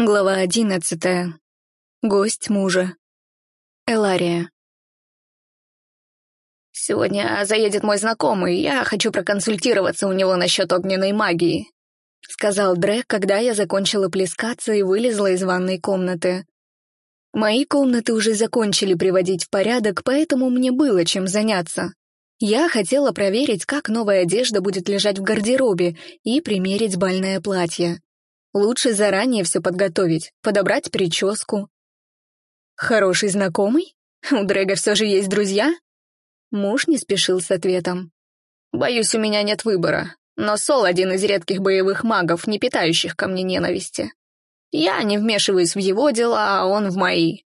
Глава одиннадцатая. Гость мужа. Элария. «Сегодня заедет мой знакомый, я хочу проконсультироваться у него насчет огненной магии», сказал Дрэк, когда я закончила плескаться и вылезла из ванной комнаты. Мои комнаты уже закончили приводить в порядок, поэтому мне было чем заняться. Я хотела проверить, как новая одежда будет лежать в гардеробе, и примерить бальное платье. Лучше заранее все подготовить, подобрать прическу. Хороший знакомый? У Дрэга все же есть друзья? Муж не спешил с ответом. Боюсь, у меня нет выбора. Но Сол — один из редких боевых магов, не питающих ко мне ненависти. Я не вмешиваюсь в его дела, а он в мои.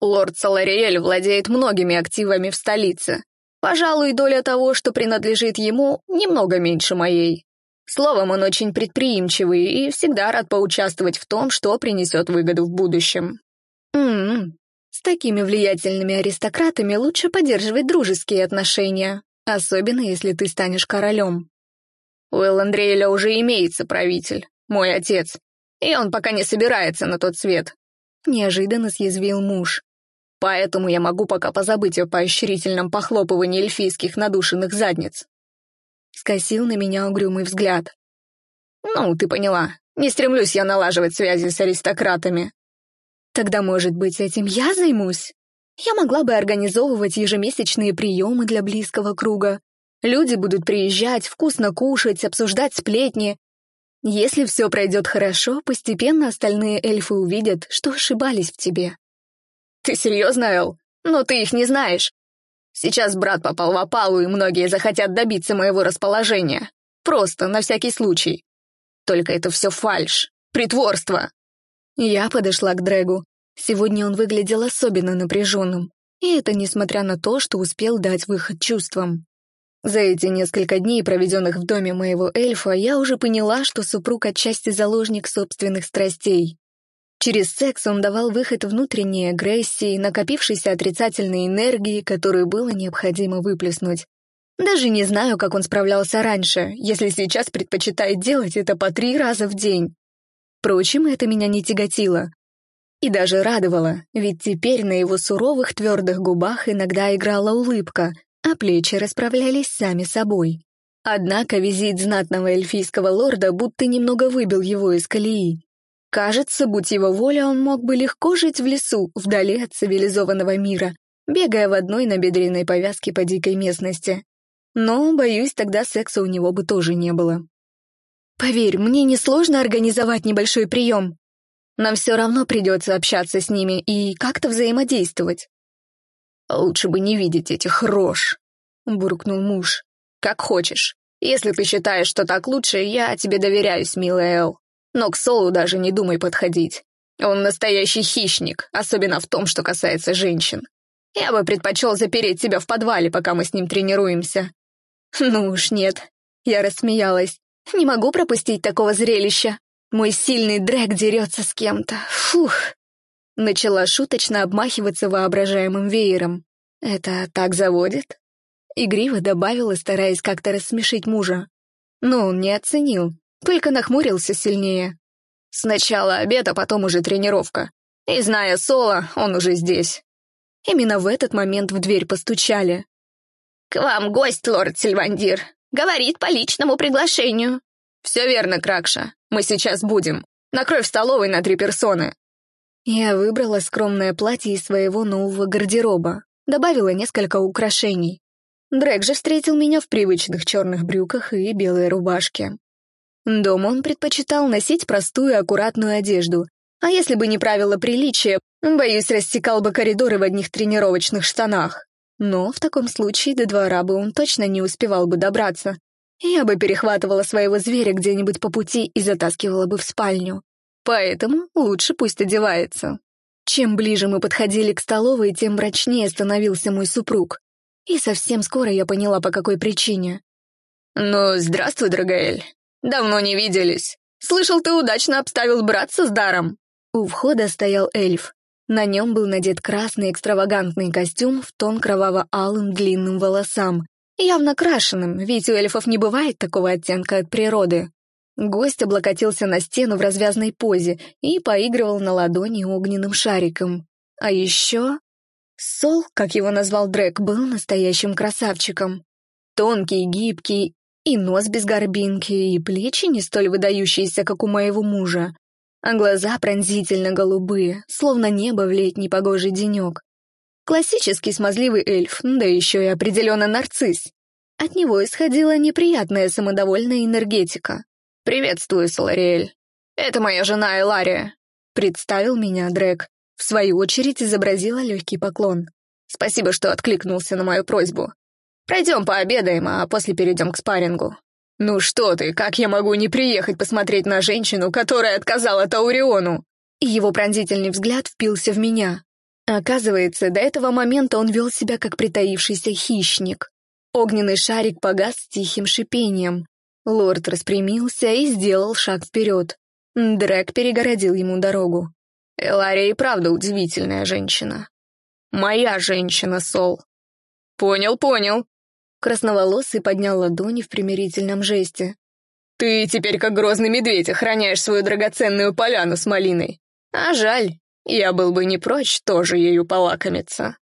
Лорд Салариэль владеет многими активами в столице. Пожалуй, доля того, что принадлежит ему, немного меньше моей. Словом, он очень предприимчивый и всегда рад поучаствовать в том, что принесет выгоду в будущем. Ммм, с такими влиятельными аристократами лучше поддерживать дружеские отношения, особенно если ты станешь королем. У Эландреэля уже имеется правитель, мой отец, и он пока не собирается на тот свет. Неожиданно съязвил муж. Поэтому я могу пока позабыть о поощрительном похлопывании эльфийских надушенных задниц. Скосил на меня угрюмый взгляд. «Ну, ты поняла. Не стремлюсь я налаживать связи с аристократами». «Тогда, может быть, этим я займусь? Я могла бы организовывать ежемесячные приемы для близкого круга. Люди будут приезжать, вкусно кушать, обсуждать сплетни. Если все пройдет хорошо, постепенно остальные эльфы увидят, что ошибались в тебе». «Ты серьезно, Эл? Но ты их не знаешь. Сейчас брат попал в опалу, и многие захотят добиться моего расположения. Просто, на всякий случай. Только это все фальшь, притворство. Я подошла к Дрэгу. Сегодня он выглядел особенно напряженным. И это несмотря на то, что успел дать выход чувствам. За эти несколько дней, проведенных в доме моего эльфа, я уже поняла, что супруг отчасти заложник собственных страстей. Через секс он давал выход внутренней агрессии, накопившейся отрицательной энергии, которую было необходимо выплеснуть. Даже не знаю, как он справлялся раньше, если сейчас предпочитает делать это по три раза в день. Впрочем, это меня не тяготило. И даже радовало, ведь теперь на его суровых твердых губах иногда играла улыбка, а плечи расправлялись сами собой. Однако визит знатного эльфийского лорда будто немного выбил его из колеи. Кажется, будь его воля, он мог бы легко жить в лесу, вдали от цивилизованного мира, бегая в одной набедренной повязке по дикой местности. Но, боюсь, тогда секса у него бы тоже не было. Поверь, мне несложно организовать небольшой прием. Нам все равно придется общаться с ними и как-то взаимодействовать. «Лучше бы не видеть этих рож», — буркнул муж. «Как хочешь. Если ты считаешь, что так лучше, я тебе доверяюсь, милая Эл. Но к Солу даже не думай подходить. Он настоящий хищник, особенно в том, что касается женщин. Я бы предпочел запереть тебя в подвале, пока мы с ним тренируемся». «Ну уж нет». Я рассмеялась. «Не могу пропустить такого зрелища. Мой сильный дрэк дерется с кем-то. Фух!» Начала шуточно обмахиваться воображаемым веером. «Это так заводит?» Игриво добавила, стараясь как-то рассмешить мужа. Но он не оценил, только нахмурился сильнее. Сначала обед, а потом уже тренировка. И зная Соло, он уже здесь. Именно в этот момент в дверь постучали. «К вам гость, лорд Сильвандир. Говорит по личному приглашению». «Все верно, Кракша. Мы сейчас будем. Накрой в столовой на три персоны». Я выбрала скромное платье из своего нового гардероба, добавила несколько украшений. Дрэк же встретил меня в привычных черных брюках и белой рубашке. Дома он предпочитал носить простую аккуратную одежду, а если бы не правило приличия, боюсь, рассекал бы коридоры в одних тренировочных штанах. Но в таком случае до двора бы он точно не успевал бы добраться. Я бы перехватывала своего зверя где-нибудь по пути и затаскивала бы в спальню. Поэтому лучше пусть одевается. Чем ближе мы подходили к столовой, тем мрачнее становился мой супруг. И совсем скоро я поняла, по какой причине. «Ну, здравствуй, Драгоэль. Давно не виделись. Слышал, ты удачно обставил братца с даром». У входа стоял эльф. На нем был надет красный экстравагантный костюм в тон кроваво-алым длинным волосам, явно крашеным, ведь у эльфов не бывает такого оттенка от природы. Гость облокотился на стену в развязной позе и поигрывал на ладони огненным шариком. А еще... Сол, как его назвал Дрэк, был настоящим красавчиком. Тонкий, гибкий, и нос без горбинки, и плечи не столь выдающиеся, как у моего мужа, а глаза пронзительно голубые, словно небо в летний погожий денек. Классический смазливый эльф, да еще и определенно нарцисс. От него исходила неприятная самодовольная энергетика. «Приветствую, Солариэль. Это моя жена Элария», — представил меня Дрэк. В свою очередь изобразила легкий поклон. «Спасибо, что откликнулся на мою просьбу. Пройдем пообедаем, а после перейдем к спаррингу». «Ну что ты, как я могу не приехать посмотреть на женщину, которая отказала Тауриону?» Его пронзительный взгляд впился в меня. Оказывается, до этого момента он вел себя как притаившийся хищник. Огненный шарик погас с тихим шипением. Лорд распрямился и сделал шаг вперед. Дрэк перегородил ему дорогу. «Элария и правда удивительная женщина. Моя женщина, Сол». «Понял, понял». Красноволосый поднял ладони в примирительном жесте. «Ты теперь как грозный медведь охраняешь свою драгоценную поляну с малиной. А жаль, я был бы не прочь тоже ею полакомиться».